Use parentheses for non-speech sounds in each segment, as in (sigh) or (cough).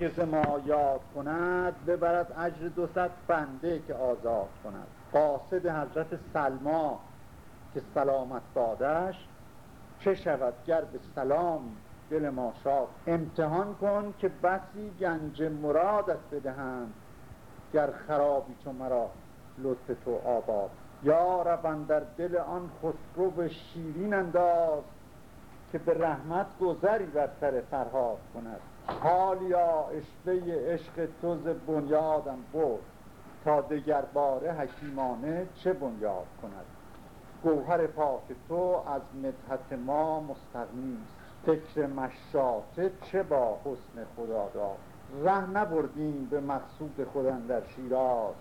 کس ما یاد کند ببرد اجر دوصد بنده که آزاد کند. قاصد حضرت سلما که سلامت بادش چه شود گر به سلام دل ما شاد؟ امتحان کن که بسی گنج مرادت بدهند گر خرابی تو مرا لطف تو آباد. یا رب در دل آن خسرو شیرین انداز که به رحمت گذری بر سر فرهاد کند. حالیا اشوه عشق تو ز بنیادم برد. تا دگر باره حکیمانه چه بنیاد کند؟ گوهر پاک تو از مدحت ما مستغنی فکر مشاطه چه با حسن خدا داد ره نبردیم به مقصود خودن در شیراز.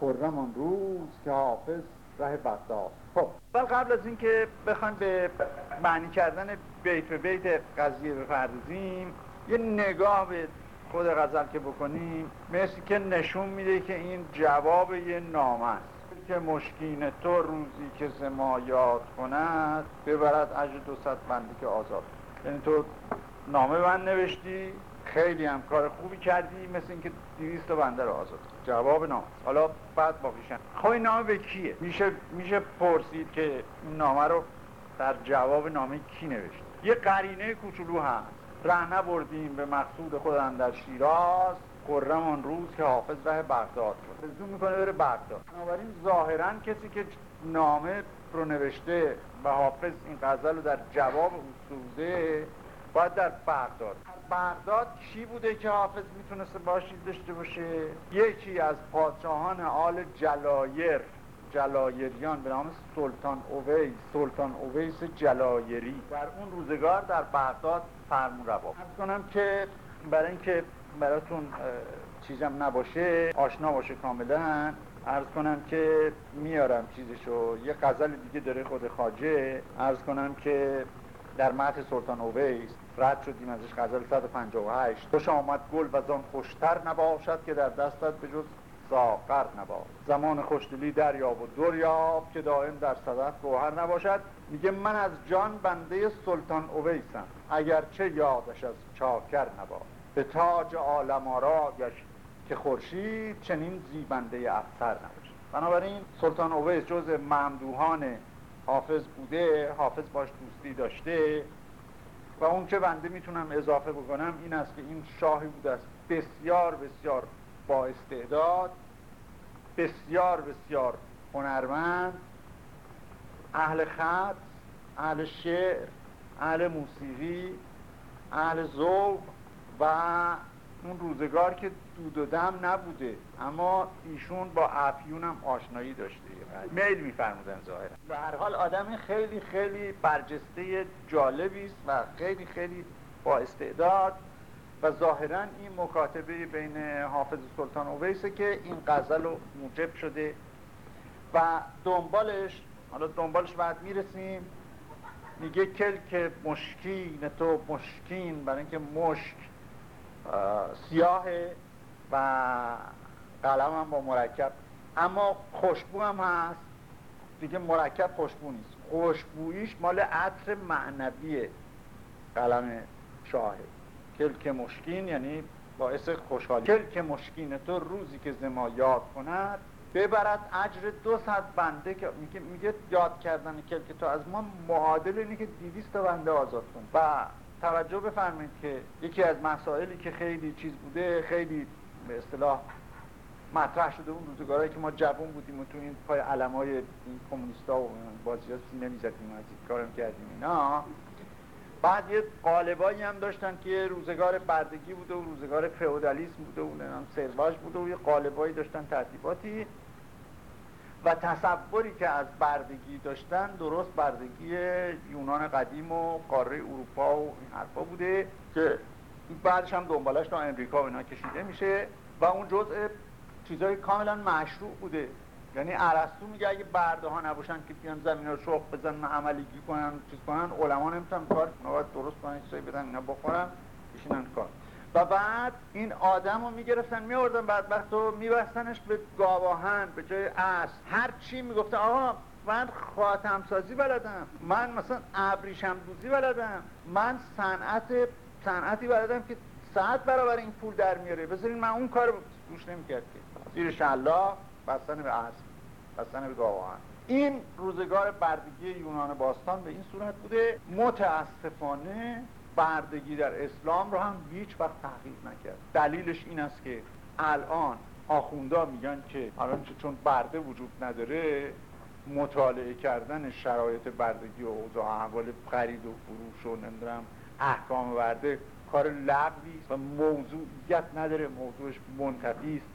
خرم آن روز که حافظ ره بغداد. خب. قبل از اینکه بخوایم به معنی کردن بیت به بیت قضیه بپردازیم یه نگاه به خود غزل که بکنیم مثل که نشون میده که این جواب یه نامه است. که مشکین تو روزی که زما یاد کند ببرد اجر دو بندی که آزاد. یعنی تو نامه من نوشتی خیلی هم کار خوبی کردی مثل اینکه دیویست بنده رو آزاد. جواب نامه حالا بعد باقیشن خب این نامه به کیه؟ میشه میشه پرسید که این نامه رو در جواب نامه کی نوشت؟ یه قرینه کوچولو هست. ره نبردیم به مقصود خودم در شیراز. قرم آن روز که حافظ ره بغداد شد. زون می‌کنه بره بغداد. بنابراین ظاهرا کسی که نامه رو نوشته و حافظ این غزل رو در جواب سوزه باید در بغداد. بغداد کی بوده که حافظ می‌تونسته باشید داشته باشه؟ یکی از پادشاهان آل جلایر. جلایریان به نام سلطان اویس سلطان اویس جلایری در اون روزگار در بغداد فرمون روا کنم که برای اینکه براتون چیزم نباشه آشنا باشه کاملا ارز کنم که میارم چیزشو. یه غزل دیگه داره خود خاجه ارز کنم که در متن سلطان اویس رد شدیم ازش غزل 158 خوش آمد گل و زان خوشتر نباشد که در دستت به جز ساقر نباشد زمان خوشدلی دریاب و دریاب که دائم در صدف گوهر نباشد. میگه من از جان بنده سلطان اویسم. اگرچه یادش از چاکر نباشد به تاج عالم گشت که خورشید چنین زیبنده افسر نباشد بنابراین سلطان اویس جز ممدوحان حافظ بوده حافظ باش دوستی داشته. و اون که بنده می‌تونم اضافه بکنم این است که این شاهی بوده است بسیار بسیار با استعداد بسیار بسیار هنرمند اهل خط اهل شعر اهل موسیقی اهل ذوق و اون روزگار که دود و دم نبوده. اما ایشون با افیون هم آشنایی داشته. میل میفرمودن ظاهرا. به هر حال آدم خیلی خیلی برجسته جالبی است و خیلی خیلی با استعداد و ظاهرا این مکاتبه بین حافظ سلطان اویسه که این غزل رو موجب شده و دنبالش حالا دنبالش بعد می‌رسیم میگه کل که مشکین تو مشکین برای اینکه مشک سیاهه و قلم هم با مرکب. اما خوشبو هم هست. دیگه مرکب خوشبو نیست. خوشبوییش مال عطر معنوی قلم شاهه. کلک مشکین یعنی باعث خوشحالی. کلک مشکین تو روزی که زما یاد کند ببرد اجر دو صد بنده که میگه, میگه یاد کردن کلک تو از ما معادل اینه که دیویست بنده آزاد کن. و توجه بفرمایید که یکی از مسائلی که خیلی چیز بوده خیلی به اصطلاح مطرح شده اون روزگارهایی که ما جوون بودیم و تو این پای علمای این کمونیستا و بازی ها سینه می‌زدیم این کارم کردیم اینا. بعد یه قالبایی هم داشتن که روزگار بردگی بوده و روزگار فئودالیسم بوده و سرواج بوده و یه قالبایی داشتن ترتیباتی. و تصوری که از بردگی داشتن درست بردگی یونان قدیم و قاره اروپا و این حرفا بوده که بعدش هم دنبالش تا امریکا و اینا کشیده میشه. و اون جزء چیزای کاملا مشروع بوده. یعنی عرستو میگه اگه برده ها نباشن که بیان زمین رو شخ بزنن عملیگی کنن چیز کنن علما نمی‌تونن کار درست کنن چیزایی بدن اینا بخورن بشینن کار. و بعد این آدم رو می‌گرفتن میوردن بعد رو میبستنش به گاواهن به جای اس هر چی می‌گفته آقا من خاتم سازی بلدم من مثلا ابریشم دوزی بلدم من صنعت صنعتی بلدم که ساعت برابر این پول در میاره. بذارین من اون کار روش نمی‌کرد که. زیر شلا بستن به اسب. بستن به گاوان این روزگار بردگی یونان باستان به این صورت بوده متاسفانه بردگی در اسلام رو هم هیچ وقت تحقیق نکرد. دلیلش این است که الان آخوندا میگن که الان چون برده وجود نداره مطالعه کردن شرایط بردگی و اوضاع احوال خرید و فروش و نمی‌دونم احکام برده کار لغوی و موضوعیت نداره موضوعش منتفی است.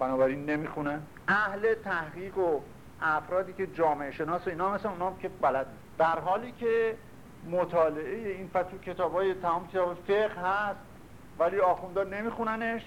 بنابراین نمی‌خونن. اهل تحقیق و افرادی که جامعه شناس و اینا مثل اونا که بلد در حالی که مطالعه این فتو کتاب های تمام کتاب فقه هست ولی آخوندا نمیخوننش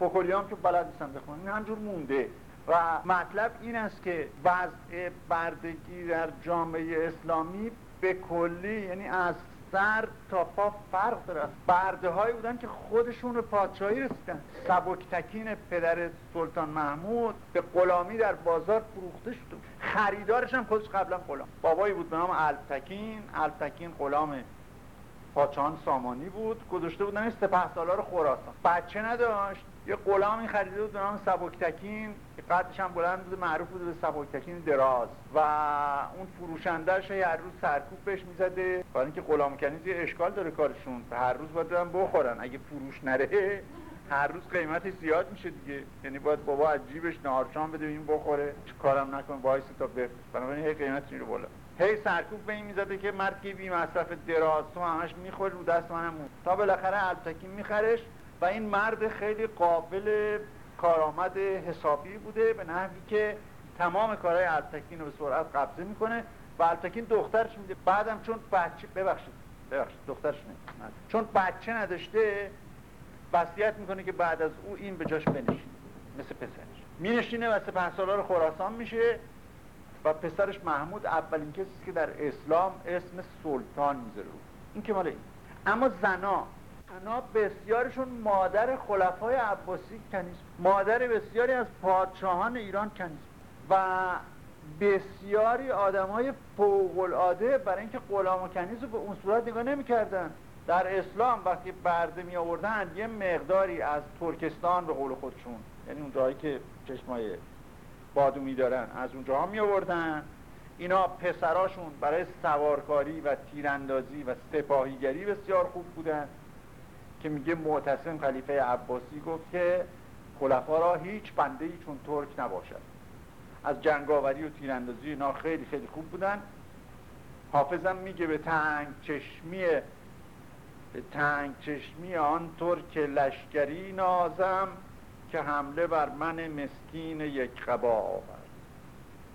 فکلی هم که بلد نیستن بخونن. این همجور مونده. و مطلب این است که وضع بردگی در جامعه اسلامی به کلی یعنی از سر تا پا فرق داره. برده هایی بودن که خودشون رو پادشاهی رسیدن. سبکتکین پدر سلطان محمود به غلامی در بازار فروخته شد. خریدارش هم خودش قبلا غلام. بابایی بود به نام التکین. التکین غلام پادشاهان سامانی بود. گذاشته بودن سپه سالار خراسان. بچه نداشت. یه غلامی خریده بود به نام سبکتکین. که قدش هم بلند بوده معروف بوده به سبکتکین دراز. و اون فروشندهش هر روز سرکوفت بهش می‌زده. برای اینکه غلام کنیز یه اشکال داره کارشون. هر روز باید دارن بخورن. اگه فروش نره هر روز قیمتش زیاد میشه دیگه. یعنی باید بابا از جیبش نهارشام بده این بخوره. کارم نکنه وایسته تا بفروش بنابراین هی قیمتش رو بالا. هی سرکوب به این می‌زده که مرد که بی مصرف دراز تو همش می‌خوره رو دست منم تا بالاخره التکین میخرش. و این مرد خیلی قابل کارآمد حسابی بوده به نحوی که تمام کارهای التکین رو به سرعت قبضه می‌کنه و التکین دخترش میده. بعدم چون بچه ببخشید ببخشید دخترش نه چون بچه نداشته وصیت می‌کنه که بعد از او این به جاش بنشینه مثل پسرش. مینشینه و سپه سالار خراسان میشه و پسرش محمود اولین کسی که در اسلام اسم سلطان می‌ذاره. این که مال این. اما زنا زنا بسیارشون مادر خلفای عباسی کنیز مادر بسیاری از پادشاهان ایران کنیز و بسیاری آدم های فوق العاده برای اینکه غلام و کنیز رو به اون صورت نگاه نمی‌کردن. در اسلام وقتی برده می آوردن یه مقداری از ترکستان به قول خودشون یعنی اون جایی که چشمای بادومی دارن از اونجاها می آوردن اینا پسراشون برای سوارکاری و تیراندازی و سپاهیگری بسیار خوب بودن که میگه معتصم خلیفه عباسی گفت که خلفا را هیچ بنده ای چون ترک نباشد. از جنگاوری و تیراندازی اینا خیلی خیلی خوب بودن. حافظم میگه به تنگ چشمی به تنگ چشمی آن ترک لشکری نازم که حمله بر من مسکین یک قبا آورد.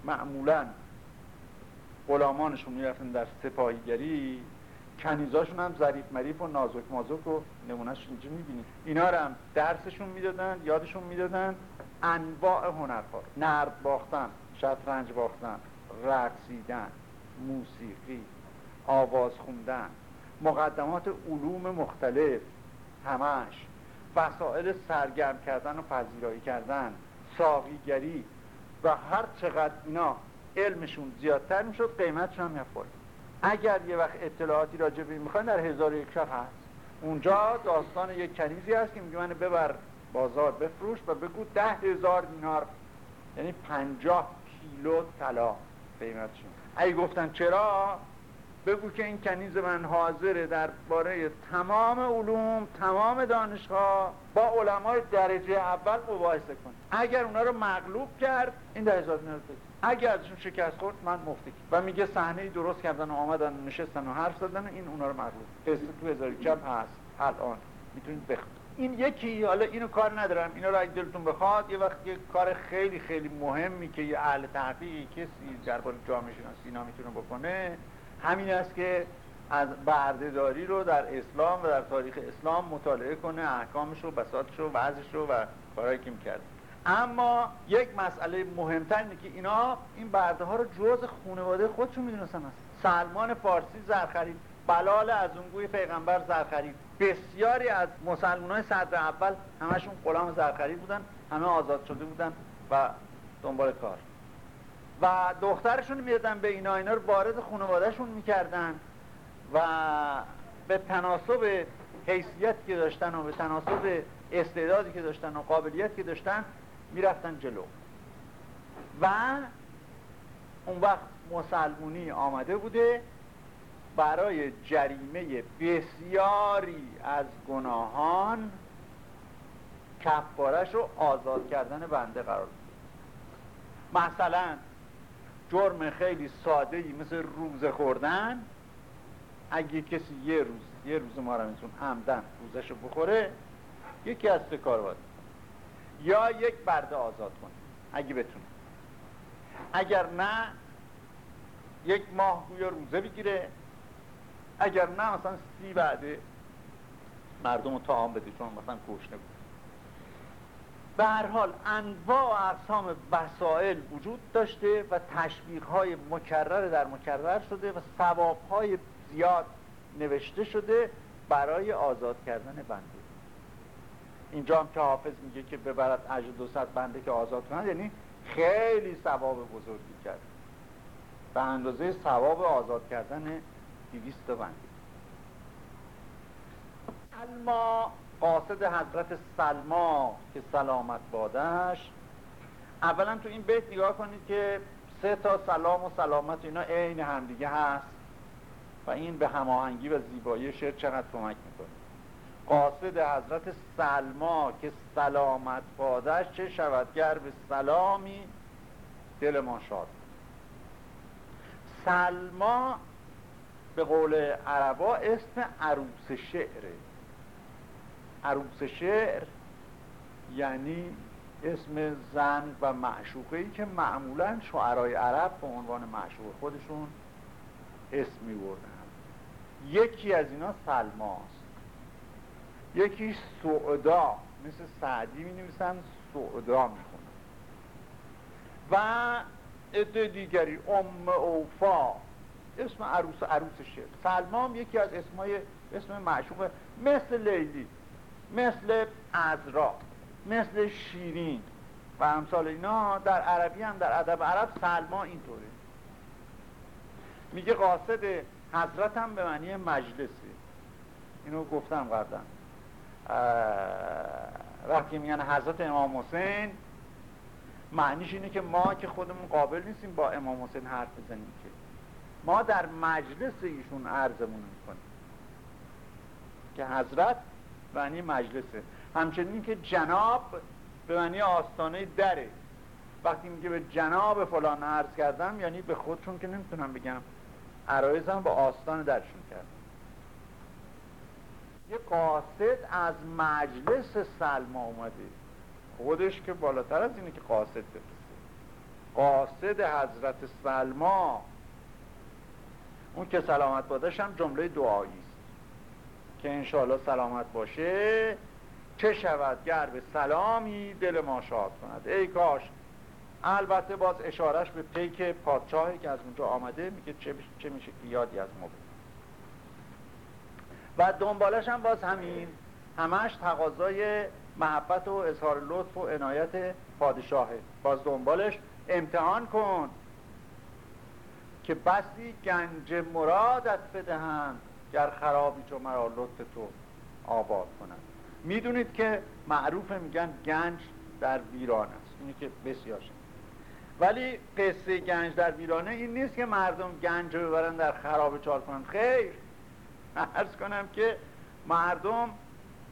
معمولا غلامانشون می‌رفتن در سپاهیگری کنیزاشون هم ظریف مریف و نازک مازک و نمونهش اینجا می‌بینید اینا رو هم درسشون می‌دادن یادشون می‌دادن. انواع هنرها. نرد باختن شطرنج باختن رقصیدن موسیقی آواز خوندن مقدمات علوم مختلف همش وسایل سرگرم کردن و پذیرایی کردن ساقیگری و هر چقدر اینا علمشون زیادتر می‌شد قیمتشون هم میفرد اگر یه وقت اطلاعاتی راجع به می‌خواین در هزار یک شب هست. اونجا داستان یک کنیزی هست که میگه من ببر بازار بفروش و بگو ده هزار دینار. یعنی پنجاه کیلو طلا قیمتشون اگه گفتن چرا؟ بگو که این کنیز من حاضره درباره تمام علوم تمام دانشگاه با علمای درجه اول مباحثه کن اگر اونا رو مغلوب کرد این ده هزار دینار اگر ازشون شکست خورد من مفتی. و میگه صحنه درست کردن و آمدن نشستن و حرف زدن این اونا رو مغلوب قصه تو هزار جب هست. الان. می‌تونید بخونید. این یکی حالا اینو کار ندارم. اینا رو اگه دلتون بخواد یه وقت یه کار خیلی خیلی مهمی که یه اهل تحقیقی کسی درباره جامعه شناسی اینا می‌تونه بکنه همین است که از بردهداری رو در اسلام و در تاریخ اسلام مطالعه کنه احکامش رو بساطش رو وضعش رو و کارهایی که می‌کرد. اما یک مسئله مهمتر اینه که اینا این برده ها رو جز خانواده خودشون می‌دونستن سلمان فارسی زرخرید بلال از اونگوی پیغمبر زرخرید. بسیاری از مسلمان های صدر اول همشون غلام زرخرید بودن همه آزاد شده بودن و دنبال کار. و دخترشون می‌دادن به اینا اینا رو وارد خانوادهشون می‌کردن و به تناسب حیثیت که داشتن و به تناسب استعدادی که داشتن و قابلیت که داشتن می‌رفتن جلو. و اون وقت مسلمونی آمده بوده برای جریمه بسیاری از گناهان کفارش رو آزاد کردن بنده قرار بوده مثلا جرم خیلی ساده ای مثل روزه خوردن اگه کسی یه روز یه روز ما رو میتون عمدن روزش رو بخوره یکی از سه کار یا یک برده آزاد کنه اگه بتونه. اگر نه یک ماه گویا روزه بگیره. اگر نه مثلا سی بعده مردم رو تعام بده چون مثلا گشنه بود. به هر حال انواع اقسام وسایل وجود داشته و تشویق های مکرر در مکرر شده و ثواب های زیاد نوشته شده برای آزاد کردن بنده. اینجا هم که حافظ میگه که ببرد اجر دو بنده که آزاد کنند یعنی خیلی ثواب بزرگی کرد. به اندازه ثواب آزاد کردن دیویست بنده. سلما قاصد حضرت سلما که سلامت بادش اولا تو این بیت نگاه کنید که سه تا سلام و سلامت اینا عین همدیگه هست و این به هماهنگی و زیبایی شعر چقدر کمک می‌کنه. قاصد حضرت سلما که سلامت بادش چه شود گر به سلامی دل ما شاد سلما به قول عربا اسم عروس شعره عروس شعر یعنی اسم زن و معشوقه ای که معمولا شعرهای عرب به عنوان معشوق خودشون اسم می یکی از اینا سلماست. یکی سعدا مثل سعدی می نویسن سعدا می و عده دیگری ام اوفا اسم عروس عروس شعر. سلمام یکی از اسمای اسم معشوق مثل لیلی مثل ازرا مثل شیرین. و امثال اینا در عربی هم در ادب عرب سلما اینطوره. میگه قاصد هم به معنی مجلسی اینو گفتم قبلا. وقتی میگن حضرت امام حسین معنیش اینه که ما که خودمون قابل نیستیم با امام حسین حرف بزنیم که. ما در مجلس ایشون عرضمون می‌کنیم که حضرت معنی مجلسه. همچنین که جناب به معنی آستانه دره. وقتی میگه به جناب فلان عرض کردم یعنی به خودشون که نمی‌تونم بگم. عرایزم با آستان درشون کردم یه قاصد از مجلس سلما اومده. خودش که بالاتر از اینه که قاصد بفرسته قاصد حضرت سلما. اون که سلامت بادش هم جمله دعایی است. که انشاءالله سلامت باشه چه شود گر سلامی دل ما شاد کند؟ ای کاش. البته باز اشارش به پیک پادشاهی که از اونجا آمده میگه چه, چه میشه که یادی از ما و دنبالش هم باز همین. همش تقاضای محبت و اظهار لطف و عنایت پادشاهه. باز دنبالش امتحان کن که بسی گنج مرادت بدهند گر خرابی چو مرا لطف تو آباد کنند می‌دونید که معروف میگن گنج در ویران است. اینی که بسیار شد ولی قصه گنج در ویرانه این نیست که مردم گنج رو ببرن در خراب چال کنند خیر. (laughs) ارز کنم که مردم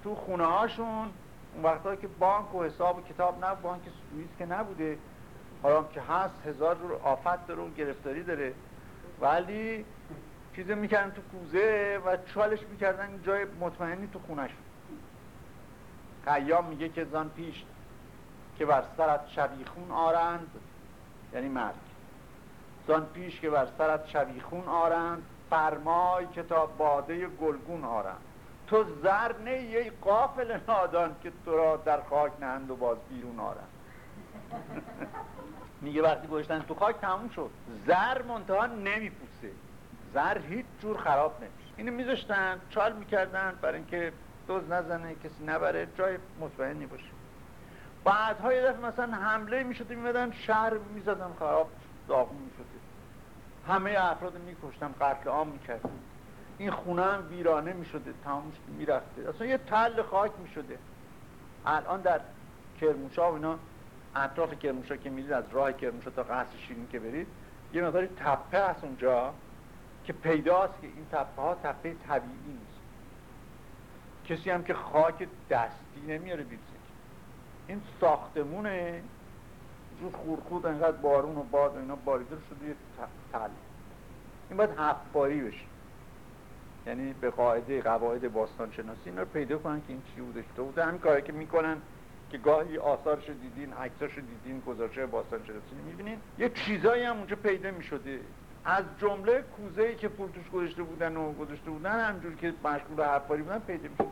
تو خونه هاشون اون وقتا که بانک و حساب و کتاب نه بانک سوئیس که نبوده حالا که هست هزار رو آفت داره و گرفتاری داره. ولی چیزی می‌کردن تو کوزه و چالش می‌کردن جای مطمئنی تو خونش قیام میگه که زن پیش که بر سرت شبیخون آرند یعنی مرگ. زان پیش که بر سرت شبیخون آرند فرمای کتاب باده گلگون آرند تو زر نه یه قافل نادان که تو را در خاک نهند و باز بیرون آرند (laughs) میگه وقتی گوشتن تو خاک تموم شد. زر منتها نمیپوسه. زر هیچ جور خراب نمیشه. اینو میذاشتن چال می‌کردن برای اینکه دوز نزنه کسی نبره جای مطمئنی باشه بعدها یه دفعه مثلا حمله می‌شده میمدن شهر می‌زدن خراب داغون می‌شده همه افراد میکشتن قتل عام می‌کردن این خونه هم ویرانه می شده تمامش می رفته اصلا یه تل خاک می شده الان در کرموشا و اینا اطراف کرموشا که می‌دید از راه کرموشا تا قصر شیرین که برید یه مقداری تپه هست اونجا که پیداست که این تپه ها تپه طبیعی نیست. کسی هم که خاک دستی نمیاره بیرزه این ساختمونه جو خورخود انقدر بارون و باد و اینا باریده شده یه تل این باید هفت باری بشه. یعنی به قاعده قواعد باستان شناسی اینا رو پیدا کنن که این چی بوده شده بوده همین کاری که می‌کنن که گاهی آثارش دیدین عکساش دیدین گذاشته باستان شناسی می‌بینین. یه چیزایی هم اونجا پیدا می‌شده. از جمله کوزه ای که پول توش گذاشته بودن و گذاشته بودن همجور که مشغول حرفاری بودن پیدا می‌شده.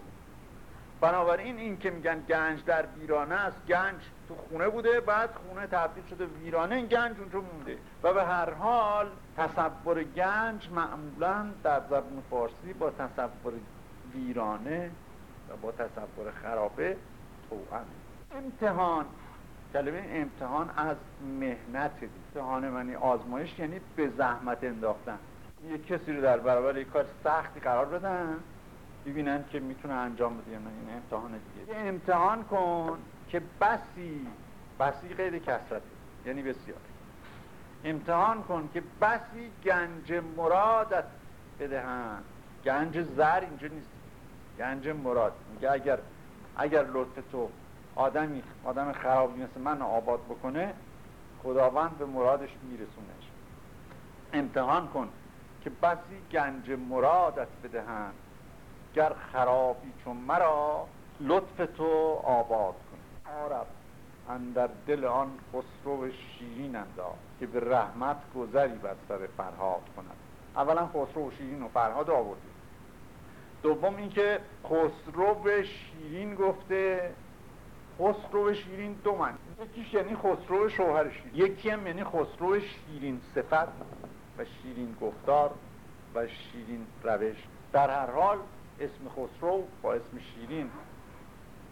بنابراین این که میگن گنج در ویرانه است گنج تو خونه بوده بعد خونه تبدیل شده ویرانه این گنج اونجا مونده. و به هر حال تصور گنج معمولا در زبان فارسی با تصور ویرانه و با تصور خرابه توأم امتحان کلمه امتحان از مهنت امتحان منی آزمایش یعنی به زحمت انداختن. یک کسی رو در برابر یک کار سختی قرار بدن. ببینن که می‌تونه انجام بده یا این امتحان دیگه. امتحان کن که بسی. بسی غیر کسرت یعنی بسیار. امتحان کن که بسی گنج مرادت بدهن. گنج زر اینجا نیست. گنج مراد. میگه اگر اگر لطف تو آدمی آدم خرابی مثل من آباد بکنه خداوند به مرادش میرسونش. امتحان کن که بسی گنج مرادت بدهن. گر خرابی چون مرا لطف تو آباد کن. آرب اندر دل آن خسرو شیرین انداز که به رحمت گذری بر سر فرهاد کند. اولا خسرو و شیرین و فرهاد آوردیم. دوم اینکه خسرو شیرین گفته خسرو شیرین دو من یکیش یعنی خسرو شوهر شیرین. یکی هم یعنی خسرو شیرین صفت و شیرین گفتار و شیرین روش. در هر حال اسم خسرو با اسم شیرین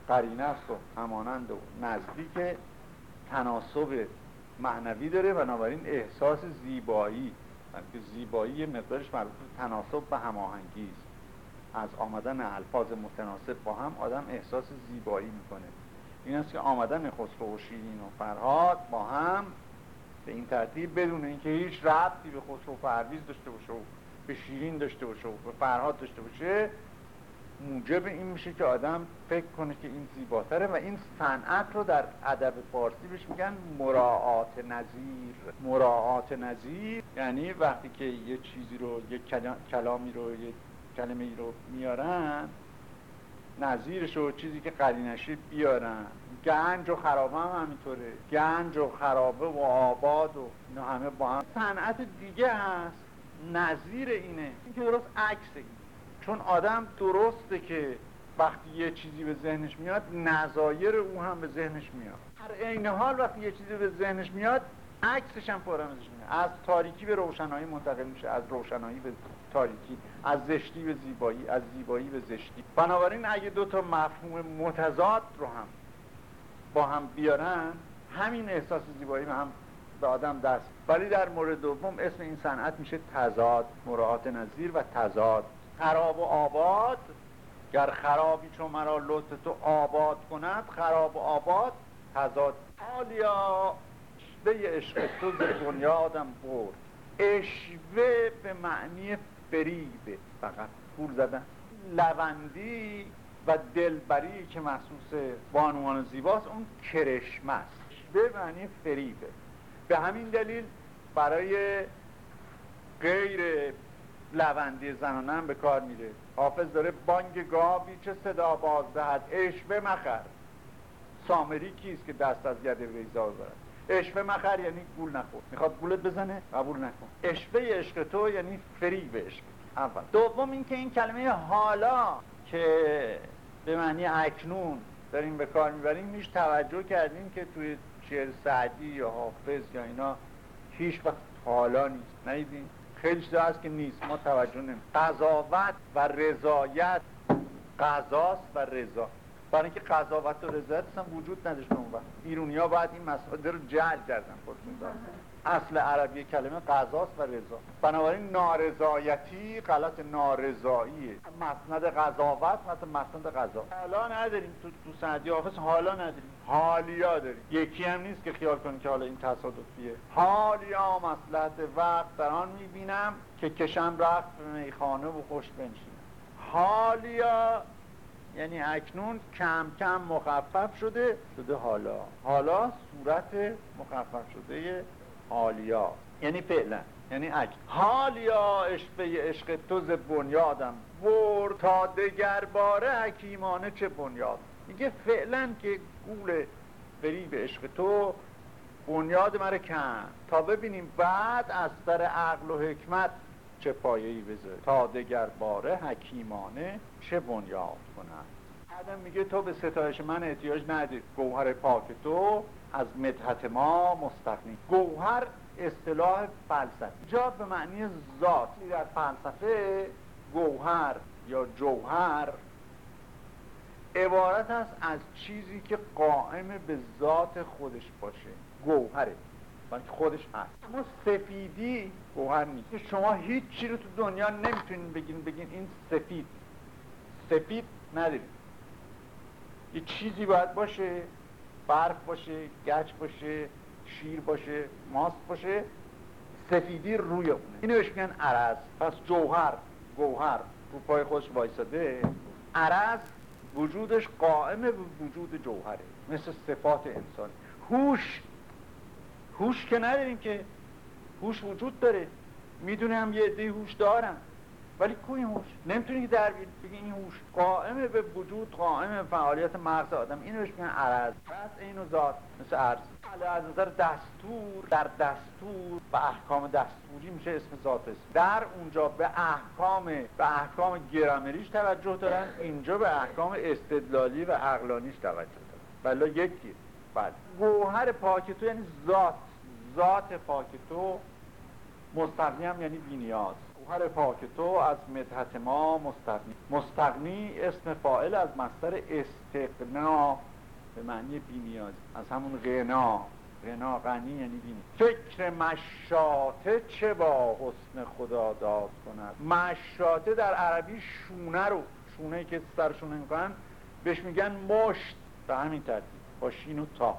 قرینه است و همانند و نزدیک تناسب معنوی داره. بنابراین احساس زیبایی که زیبایی مقدارش مربوط تناسب و هماهنگی است. از آمدن الفاظ متناسب با هم آدم احساس زیبایی می‌کنه. این است که آمدن خسرو و شیرین و فرهاد با هم به این ترتیب بدون اینکه هیچ ربطی به خسرو و پرویز داشته باشه و به شیرین داشته باشه و به فرهاد داشته باشه موجب این میشه که آدم فکر کنه که این زیباتره و این صنعت رو در ادب فارسی بهش میگن مراعات نظیر. مراعات نظیر یعنی وقتی که یه چیزی رو یه کلامی رو یه کلمه ای رو میارن نظیرش و چیزی که قرینشه بیارن. گنج و خرابه هم همینطوره. گنج و خرابه و آباد و اینا همه با هم. صنعت دیگه هست. نظیر اینه. این که درست عکس این. چون آدم درسته که وقتی یه چیزی به ذهنش میاد نظایر او هم به ذهنش میاد. هر عین حال وقتی یه چیزی به ذهنش میاد عکسش هم میاد. از تاریکی به روشنایی منتقل میشه از روشنایی به تاریکی از زشتی به زیبایی از زیبایی به زشتی. بنابراین اگه دو تا مفهوم متضاد رو هم با هم بیارن همین احساس زیبایی به هم به آدم دست. ولی در مورد دوم اسم این صنعت میشه تضاد مراعات نظیر و تضاد. خراب و آباد. گر خرابی چون مرا لطف تو آباد کند خراب و آباد تضاد. حالیا اشوه عشق تو ز آدم برد. اشوه به معنی فریبه فقط پول زدن. لوندی و دلبری که محسوس بانوان زیباست اون کرشمه است به معنی فریبه به همین دلیل برای غیر لوندی هم به کار میره. حافظ داره بانگ گاوی چه صدا باز دهد. اشوه مخر. سامری کیست که دست از ید ویزا برد اشوه مخر یعنی گول نخور. می‌خواد گولت بزنه؟ قبول نکن. اشوه عشق تو یعنی فریب عشق. اول. دوم اینکه این کلمه حالا که به معنی اکنون داریم به کار می‌بریم میش توجه کردیم که توی شعر سعدی یا حافظ یا اینا هیچ وقت حالا نیست. نیدیم خیلی چیزا هست که نیست. ما توجه نمیم قضاوت و رضایت. قضاست و رضا. برای اینکه قضاوت و رضایت هم وجود نداشت اون وقت. ایرونی ها باید این مسائل رو جل کردن خودشون. اصل عربی کلمه قضاست و رضا. بنابراین نارضایتی غلط نارضاییه مسند قضاوت مثل مسند قضا حالا نداریم تو تو سعدی حافظ حالا نداریم. حالیا داریم. یکی هم نیست که خیال کنیم که حالا این تصادفیه. حالیا مسلحت وقت در آن می‌بینم که کشم رفت به میخانه و خوش بنشینم. حالیا یعنی اکنون کم کم مخفف شده شده حالا. حالا صورت مخفف شده حالیا. یعنی فعلا یعنی اکنون حالیا عشق عشق تو ز بنیادم. بر تا دگر باره حکیمانه چه بنیاد؟ میگه فعلا که گول بری به عشق تو بنیاد مرا کن تا ببینیم بعد از سر عقل و حکمت چه پایه‌ای بذاری. تا دگر باره حکیمانه چه بنیاد کنند بعدم میگه تو به ستایش من احتیاج ندید. گوهر پاک تو از مدحت ما مستقنی گوهر اصطلاح فلسفی. جا به معنی ذات. در فلسفه گوهر یا جوهر عبارت است از چیزی که قائم به ذات خودش باشه. گوهره. بلکه خودش هست. اما سفیدی گوهر نیست. شما هیچ چی رو تو دنیا نمی‌تونین بگین. بگین این سفید. سفید ندارید یه چیزی باید باشه برف باشه گچ باشه شیر باشه ماست باشه سفیدی روی اونه. اینو بهش میگن عرض. پس جوهر گوهر. رو پای خودش وایساده. عرض وجودش قائم به وجود جوهره. مثل صفات انسان. هوش. هوش که نداریم که. هوش وجود داره. می‌دونم یه عده هوش دارم. ولی کوی هوش نمی‌تونی در بگی این هوش قائم به وجود قائم فعالیت مغز آدم. اینو بهش میگن عرض. پس اینو ذات مثل عرض. از نظر دستور در دستور و احکام دستوری میشه اسم ذات است در اونجا به احکام به احکام گرامریش توجه دارن اینجا به احکام استدلالی و عقلانیش توجه دارن. بلا یکی. بعد گوهر پاک تو یعنی ذات. ذات پاک تو مستقنی هم یعنی بینیاز گوهر پاک تو از مدحت ما مستقنی مستقنی اسم فائل از مصدر استقنا به معنی بینیاز از همون غنا. غنا غنی یعنی بینی فکر مشاته چه با حسن خدا داد کند؟ مشاته در عربی شونه رو شونه که سرشونه می‌کنن بهش میگن مشت به همین ترتیب. با شین و تا.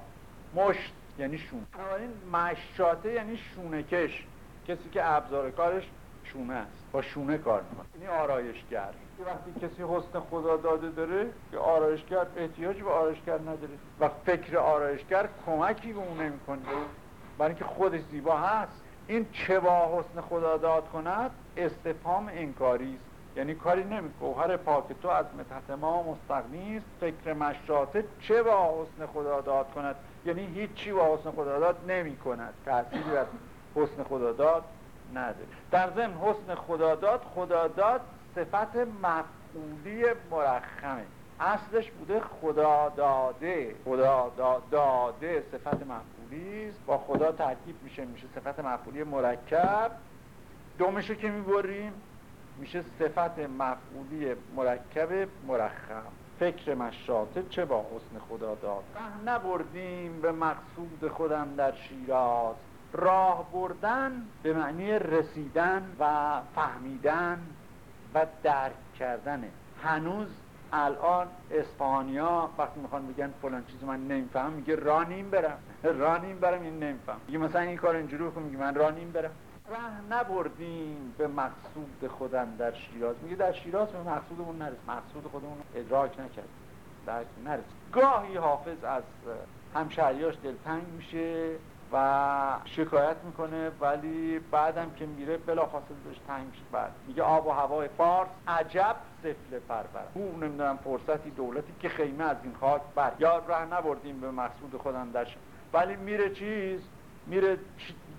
مشت یعنی شون. بنابراین مشاته یعنی شونه کش کسی که ابزار کارش شونه است. با شونه کار می‌کنه. یعنی آرایشگر. وقتی کسی حسن خدا داده داره که آرایشگر احتیاج به آرایشگر نداره. و فکر آرایشگر کمکی به اون نمی‌کنه. برای اینکه خودش زیبا هست. این چه با حسن خدا داد کند استفهام انکاری است. یعنی کاری نمی گوهر پاک تو از متحت ما مستقنی است. فکر مشاته چه با حسن خدا داد کند؟ یعنی هیچی با حسن خدا داد نمی کند. تأثیری بر حسن خدا داد نداره در ضمن حسن خداداد خداداد صفت مفعولی مرخمه. اصلش بوده خدا داده خدا داده صفت مفعولی است. با خدا ترکیب میشه میشه صفت مفعولی مرکب. دومشو که می‌بریم میشه صفت مفعولی مرکب مرخم. فکر مشاطه چه با حسن خدا داد نبردیم به مقصود خودم در شیراز. راه بردن به معنی رسیدن و فهمیدن و درک کردنه هنوز الان اسپانیا وقتی می‌خوان بگن فلان چیزو من نمیفهم میگه رانیم برم. (laughs) رانیم برم این نمیفهم میگه مثلا این کار اینجوری بکن میگه من رانیم برم. ره نبردیم به مقصود خودم در شیراز. میگه در شیراز به مقصودمون نرس مقصود خودمون ادراک نکرد درک نرس گاهی حافظ از همشهریاش دلتنگ میشه. و شکایت می‌کنه ولی بعدم که میره بلافاصله بهش تنگ بعد میگه آب و هوای فارس عجب سفل پربر او نمی‌دونم فرصتی دولتی که خیمه از این خاک بر یا ره نبردیم به مقصود خودم درش ولی میره چیز؟ میره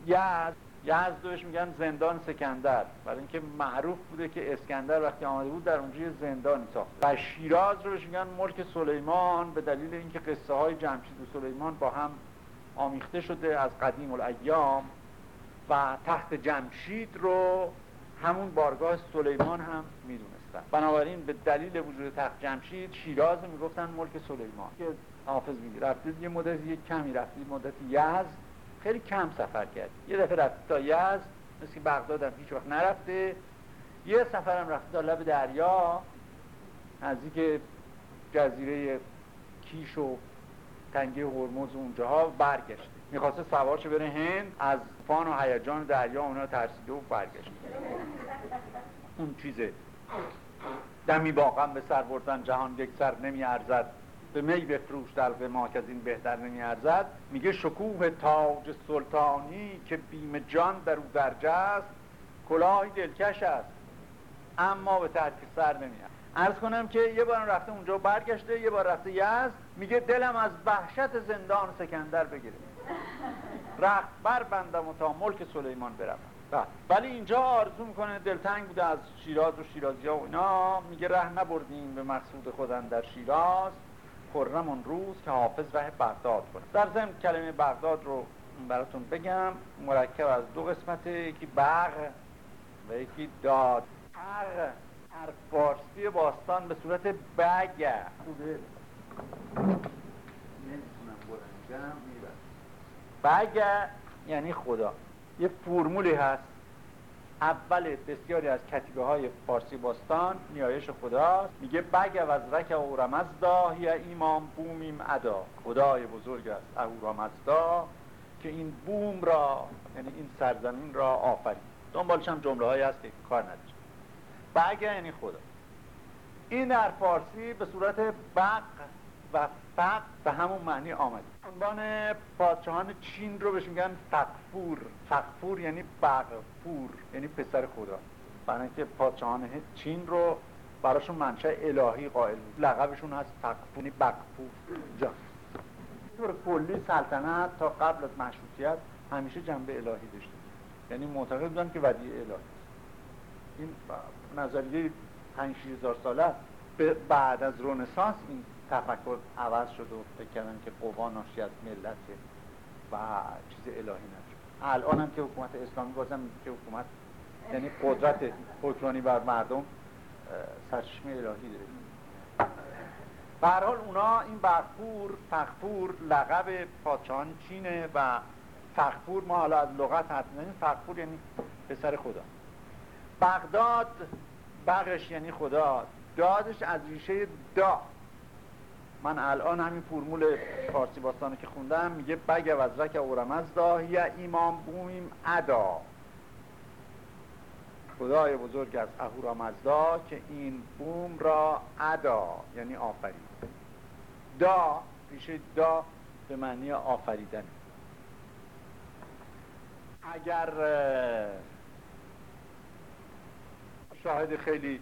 یزد. یزد بهش میگن زندان سکندر. برای اینکه معروف بوده که اسکندر وقتی آمده بود در اونجا زندانی ساخت. و شیراز رو میگن ملک سلیمان به دلیل اینکه قصه های جمشید و سلیمان با هم آمیخته شده از قدیم الایام و تحت جمشید رو همون بارگاه سلیمان هم می‌دونست نیستن بنابراین به دلیل وجود تخت جمشید شیراز می‌گفتن ملک سلیمان. که حافظ میگه. رفتید یه مدت یه کمی رفتید مدت یزد. خیلی کم سفر کرد یه دفعه رفت تا یزد مثل بغداد هم هیچ وقت نرفته. یه سفرم رفته تا لب دریا نزدیک جزیره کیش و تنگه هرمز اونجاها برگشته. می‌خواسته سوارش بره هند از فان و هیجان دریا اونا ترسیده و برگشته. اون چیزه. دمی باقم به سر بردن جهان یک سر نمی ارزد به می بفروش دلق ما که از این بهتر نمی ارزد میگه شکوه تاج سلطانی که بیم جان در او درجه است کلاهی دلکش است. اما به ترک سر نمیاد ارز کنم که یه بار رفته اونجا برگشته یه بار رفته یزد میگه دلم از وحشت زندان سکندر بگیره. رخت بر بندم و تا ملک سلیمان برم بله. ولی اینجا آرزو می‌کنه دلتنگ بوده از شیراز و شیرازی ها و اینا. میگه ره نبردیم به مقصود خودن در شیراز. خرم اون روز که حافظ ره بغداد کنه. در ضمن کلمه بغداد رو براتون بگم. مرکب از دو قسمته یکی بغ و یکی داد. بغ. فارسی باستان به صورت بگه بگه یعنی خدا. یه فرمولی هست. اول بسیاری از کتیبه های فارسی باستان نیایش خداست. میگه بگه وزرک اورمزدا یا ایمان بومیم ادا. خدای بزرگ است اورامزدا که این بوم را یعنی این سرزمین را آفرید. دنبالش هم جمله هایی هست که کار نداره بگه یعنی خدا. این در فارسی به صورت بق و فق به همون معنی آمده. عنوان پادشاهان چین رو بهش میگن فقفور. فقفور یعنی بغفور یعنی پسر خدا. برای اینکه پادشاهان چین رو براشون منشأ الهی قائل بود. لقبشون هست فقفور یعنی بغفور. جا. طور کلی سلطنت تا قبل از مشروطیت همیشه جنبه الهی داشته. یعنی معتقد بودن که ودیعه الهی این نظریه 5 هزار ساله بعد از رونسانس این تفکر عوض شد و فکر کردن که قوا ناشی از ملت و چیز الهی نشد. الان هم که حکومت اسلامی بازم که حکومت یعنی قدرت حکمرانی بر مردم سرچشمه الهی داره. به حال اونا این برفور فخفور لقب پادشاهان چینه و فخفور ما حالا از لغت حد فخفور یعنی پسر خدا. بغداد بغش یعنی خدا. دادش از ریشه دا. من الان همین فرمول فارسی باستانه که خوندم میگه بگ وزرک اورمزدا یا ایمان بومیم ادا. خدای بزرگ از اهورامزدا که این بوم را ادا یعنی آفرید. دا ریشه دا به معنی آفریدن. اگر شاهد خیلی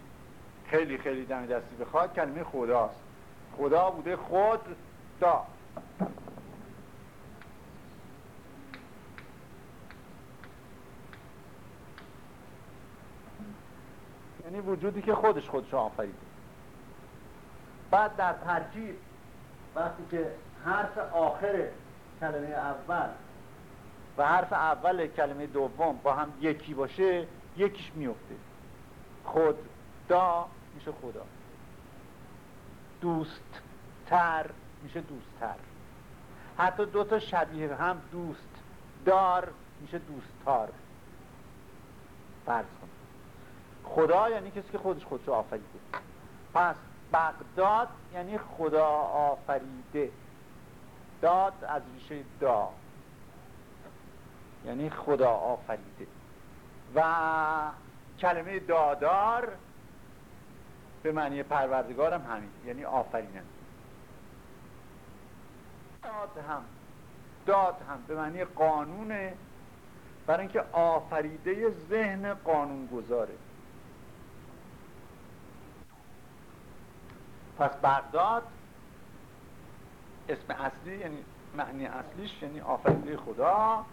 خیلی خیلی دم دستی بخواد کلمه خداست. خدا بوده خود دا. یعنی وجودی که خودش خودش آفریده. بعد در ترکیب وقتی که حرف آخر کلمه اول و حرف اول کلمه دوم با هم یکی باشه یکیش میفته. خود دا میشه خدا. دوست تر میشه دوستتر. حتی دو تا شبیه هم دوست دار میشه دوستتار فرض کن. خدا یعنی کسی که خودش خودشو آفریده. پس بغداد یعنی خدا آفریده. داد از ریشه دا. یعنی خدا آفریده. و کلمه دادار به معنی پروردگارم همین یعنی آفریننده داد هم داد هم به معنی قانونه برای اینکه آفریده ذهن قانون گذاره پس بغداد اسم اصلی یعنی معنی اصلیش یعنی آفریده خدا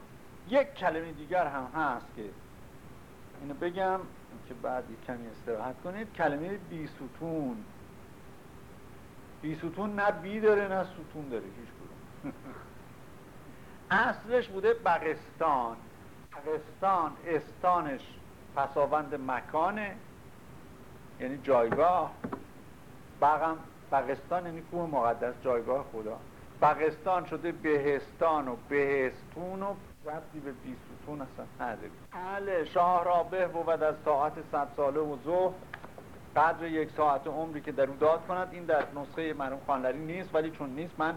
یک کلمه دیگر هم هست که اینو بگم که بعد یک کمی استراحت کنید. کلمه بی ستون بی ستون نه بی داره نه ستون داره. هیچ کدوم. (laughs) اصلش بوده بغستان. بغستان استانش پساوند مکانه. یعنی جایگاه. بغم بغستان یعنی کوه مقدس جایگاه خدا. بغستان شده بهستان و بهستون و ربطی به بیستون. اصلا نداری بله شاه را به بود از ساعت صد ساله و ظهر. قدر یک ساعت عمری که در او داد کند این در نسخه مرحوم خانلری نیست ولی چون نیست من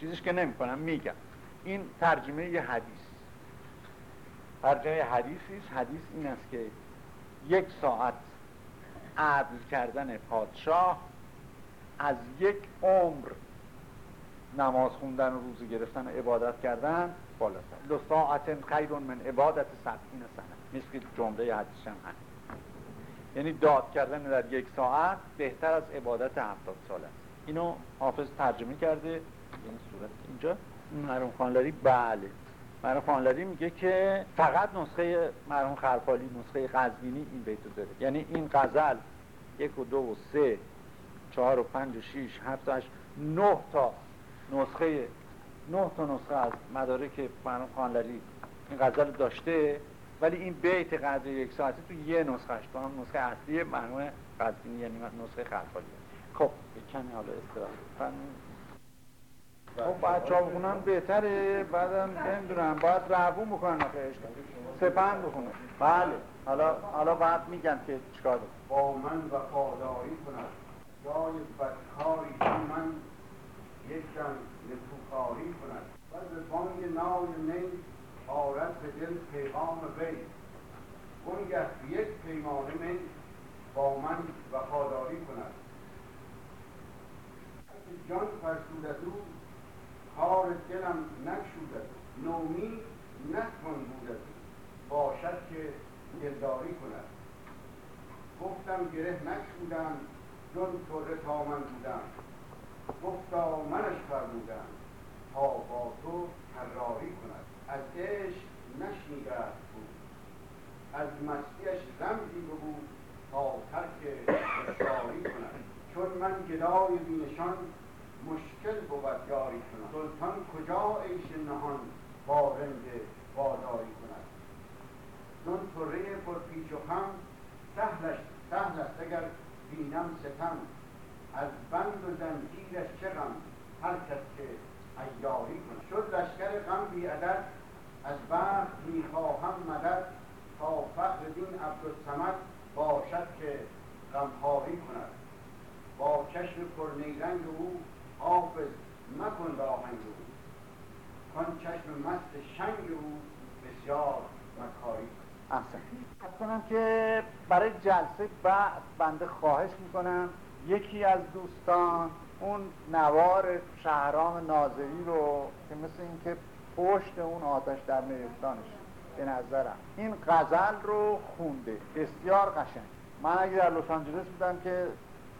چیزش که نمی کنم میگم. این ترجمه یه حدیث. ترجمه حدیثی است حدیث این است که یک ساعت عدل کردن پادشاه از یک عمر نماز خوندن و روزی گرفتن و عبادت کردن بالاتر. دو ساعت خیر من. عبادت سبعین سنه مثل جمله هم هست. یعنی داد کردن در یک ساعت بهتر از عبادت هفتاد سال است. اینو حافظ ترجمه کرده. این صورت اینجا. مرحوم خانلری بله. مرحوم خانلری میگه که فقط نسخه مرحوم خرپالی نسخه قزوینی این بیتو داره. یعنی این غزل یک و دو و سه چهار و پنج و شیش هفت و هشت نه تا نسخه نه تا نسخه از مدارک مرحوم خانلری. این غزل داشته ولی این بیت قدر یک ساعتی تو یه نسخهش تو هم نسخه اصلی مرحوم قزوینی یعنی نسخه خرپالی خب کمی حالا استراحت خب بچه ها بخونن بهتره. بعدم نمی‌دونم باید رعبون بکنن آخه سپند بخونن بله. حالا حالا بعد میگن که چیکار با من و خالایی کنن جای بدکاری من یکم نکوکاری کند. و به بانگ نای می آرد به دل پیغام وی. اونگه یک پیمانه می با من و خالایی کند جان فرسود از او کار دلم نکشودد نومی نتوان بودد باشد که دلداری کند. گفتم گره نکشودم جن طره تا من بودم. گفتا منش فرمودم تا با تو حراری کند. از عشق نشنیده بود. از مسیحش رمزی بود تا ترک اصراری کند. چون من گدای بینشان مشکل بود یاری کند سلطان کجا عیش نهان با رنج بازاری کند؟ چون طره پر پیچ و خم سهلش سهل است اگر بینم ستم. از بند و زنجیرش چه غم؟ هر کس که ایاری کند شد لشکر غم بی عدد از بخت می‌خواهم مدد. تا فخر دین عبدالسمد باشد که غمخواری کند. با چشم پرنیرنگ او حافظ مکن راهنگ او. کن چشم مست شنگ او بسیار مکاری احسن. کنم که برای جلسه بعد بنده خواهش می‌کنم. یکی از دوستان اون نوار شهرام ناظری رو که مثل اینکه پشت اون آتش در مهرستانش به نظرم. این غزل رو خونده. بسیار قشنگ. من اگه در لس آنجلس بودم که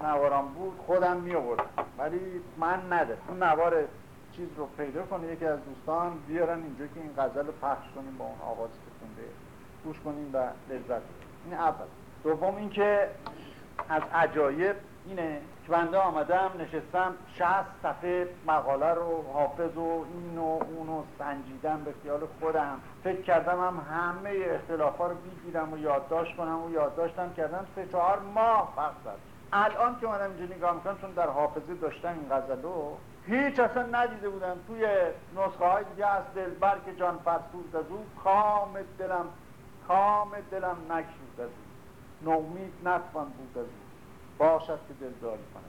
نوارم بود خودم می آوردم ولی من نده اون نوار چیز رو پیدا کنه یکی از دوستان بیارن اینجا که این غزل رو پخش کنیم با اون آغازی که خونده. گوش کنیم و لذت این اول. دوم اینکه از عجایب اینه که بنده آمدم نشستم شهست صفحه مقاله رو حافظ و این و اون رو سنجیدم به خیال خودم. فکر کردم هم همه اختلافا رو بگیرم و یادداشت کنم و یادداشتم کردم سه چهار ماه وقت الان که آمدم اینجا نگاه می‌کنم چون در حافظه داشتم این غزلو هیچ اصلا ندیده بودم. توی نسخه های دیگه از دلبر که جان فرسود از او کام دلم کام دلم نکشود از او. نومید نتوان بود از او. باشد که دلداری کنه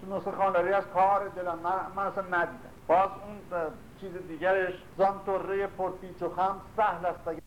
تو نسخه خانلاری از کار دلم من, من اصلا ندیدم. باز اون چیز دیگرش زان طره پرپیچ و خم سهل است.